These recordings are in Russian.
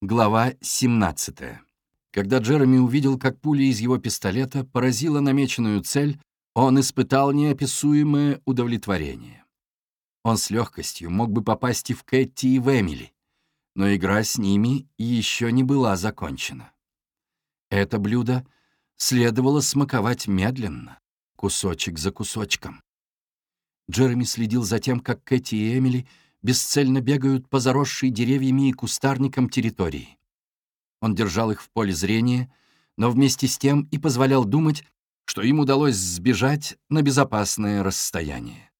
Глава 17. Когда Джереми увидел, как пуля из его пистолета поразила намеченную цель, он испытал неописуемое удовлетворение. Он с легкостью мог бы попасть и в Кэти, и в Эмили, но игра с ними еще не была закончена. Это блюдо следовало смаковать медленно, кусочек за кусочком. Джереми следил за тем, как Кэти и Эмили — бесцельно бегают по заросшей деревьями и кустарникам территории. Он держал их в поле зрения, но вместе с тем и позволял думать, что им удалось сбежать на безопасное расстояние.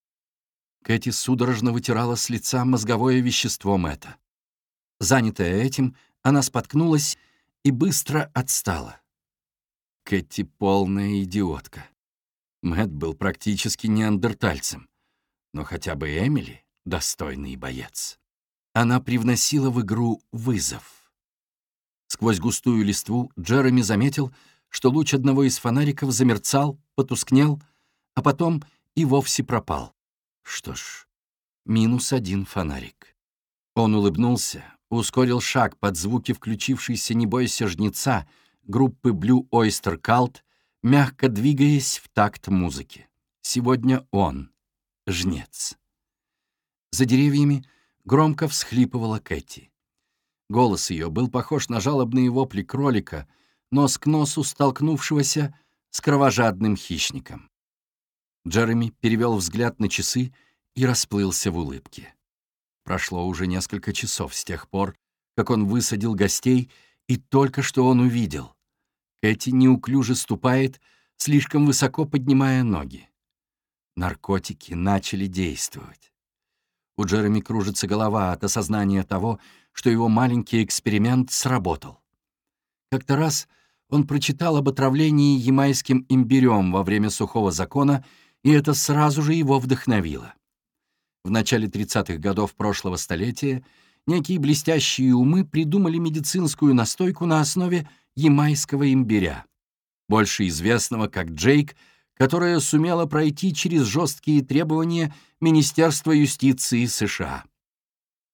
Кэти судорожно вытирала с лица мозговое вещество Мэтта. Занятая этим, она споткнулась и быстро отстала. Кэти полная идиотка. Мэтт был практически неандертальцем, но хотя бы Эмили достойный боец. Она привносила в игру вызов. Сквозь густую листву Джереми заметил, что луч одного из фонариков замерцал, потускнел, а потом и вовсе пропал. Что ж, минус один фонарик. Он улыбнулся, ускорил шаг под звуки включившейся «Не бойся жнеца» группы Blue Oyster Cult, мягко двигаясь в такт музыки. Сегодня он — жнец. За деревьями громко всхлипывала Кэти. Голос ее был похож на жалобные вопли кролика, нос к носу столкнувшегося с кровожадным хищником. Джереми перевел взгляд на часы и расплылся в улыбке. Прошло уже несколько часов с тех пор, как он высадил гостей, и только что он увидел. Кэти неуклюже ступает, слишком высоко поднимая ноги. Наркотики начали действовать. У Джереми кружится голова от осознания того, что его маленький эксперимент сработал. Как-то раз он прочитал об отравлении ямайским имбирем во время сухого закона, и это сразу же его вдохновило. В начале 30-х годов прошлого столетия некие блестящие умы придумали медицинскую настойку на основе ямайского имбиря, больше известного как Джейк — которая сумела пройти через жесткие требования Министерства юстиции США.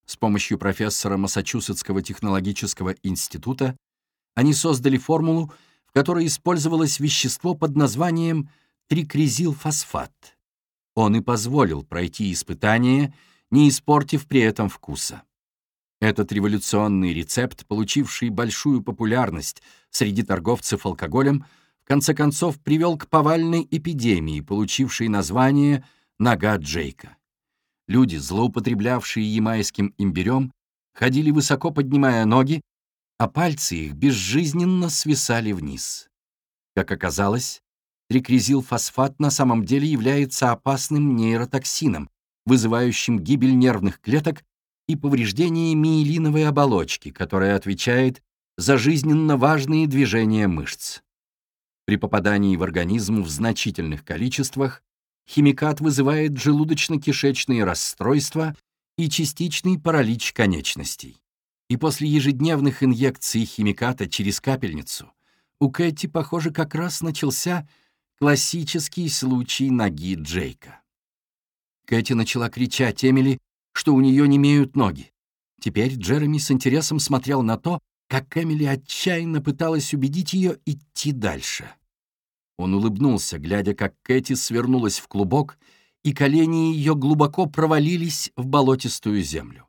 С помощью профессора Массачусетского технологического института они создали формулу, в которой использовалось вещество под названием трикризилфосфат. Он и позволил пройти испытание, не испортив при этом вкуса. Этот революционный рецепт, получивший большую популярность среди торговцев алкоголем, конце концов привел к повальной эпидемии, получившей название «нога Джейка». Люди, злоупотреблявшие ямайским имбирем, ходили высоко поднимая ноги, а пальцы их безжизненно свисали вниз. Как оказалось, трикризилфосфат на самом деле является опасным нейротоксином, вызывающим гибель нервных клеток и повреждение миелиновой оболочки, которая отвечает за жизненно важные движения мышц. При попадании в организм в значительных количествах химикат вызывает желудочно-кишечные расстройства и частичный паралич конечностей. И после ежедневных инъекций химиката через капельницу у Кэти, похоже, как раз начался классический случай ноги Джейка. Кэти начала кричать Эмили, что у нее не имеют ноги. Теперь Джереми с интересом смотрел на то, как Эмили отчаянно пыталась убедить ее идти дальше. Он улыбнулся, глядя, как Кэти свернулась в клубок, и колени ее глубоко провалились в болотистую землю.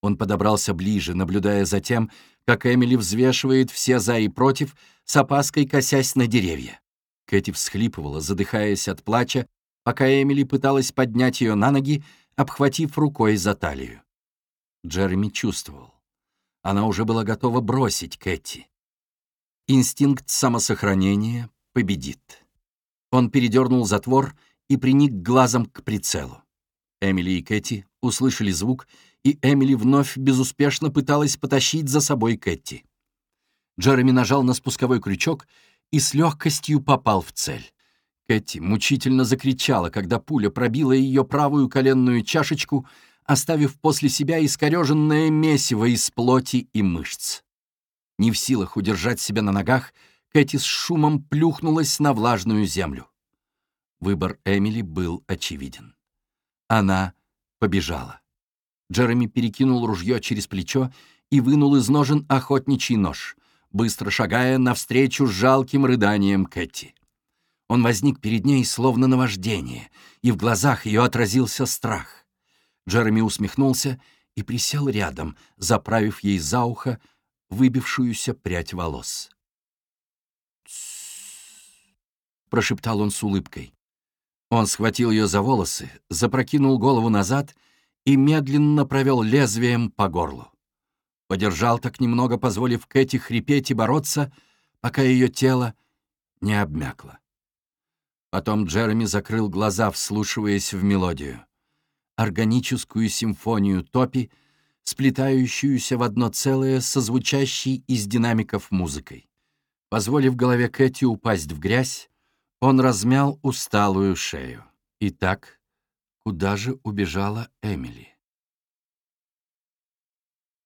Он подобрался ближе, наблюдая за тем, как Эмили взвешивает все «за» и «против», с опаской косясь на деревья. Кэти всхлипывала, задыхаясь от плача, пока Эмили пыталась поднять ее на ноги, обхватив рукой за талию. Джереми чувствовал. Она уже была готова бросить Кэти. Инстинкт самосохранения победит. Он передернул затвор и приник глазом к прицелу. Эмили и Кэти услышали звук, и Эмили вновь безуспешно пыталась потащить за собой Кэти. Джереми нажал на спусковой крючок и с легкостью попал в цель. Кэти мучительно закричала, когда пуля пробила ее правую коленную чашечку, оставив после себя искореженное месиво из плоти и мышц. Не в силах удержать себя на ногах, Кэти с шумом плюхнулась на влажную землю. Выбор Эмили был очевиден. Она побежала. Джереми перекинул ружье через плечо и вынул из ножен охотничий нож, быстро шагая навстречу жалким рыданиям Кэти. Он возник перед ней словно наваждение, и в глазах ее отразился страх. Джереми усмехнулся и присел рядом, заправив ей за ухо выбившуюся прядь волос. прошептал он с улыбкой. Он схватил ее за волосы, запрокинул голову назад и медленно провел лезвием по горлу. Подержал так немного, позволив Кэти хрипеть и бороться, пока ее тело не обмякло. Потом Джереми закрыл глаза, вслушиваясь в мелодию. Органическую симфонию топи, сплетающуюся в одно целое со звучащей из динамиков музыкой. Позволив голове Кэти упасть в грязь, он размял усталую шею. Итак, куда же убежала Эмили?